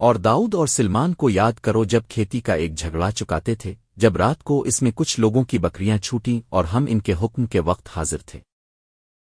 اور داؤد اور سلمان کو یاد کرو جب کھیتی کا ایک جھگڑا چکاتے تھے، جب رات کو اس میں کچھ لوگوں کی بکریاں چھوٹیں اور ہم ان کے حکم کے وقت حاضر تھے۔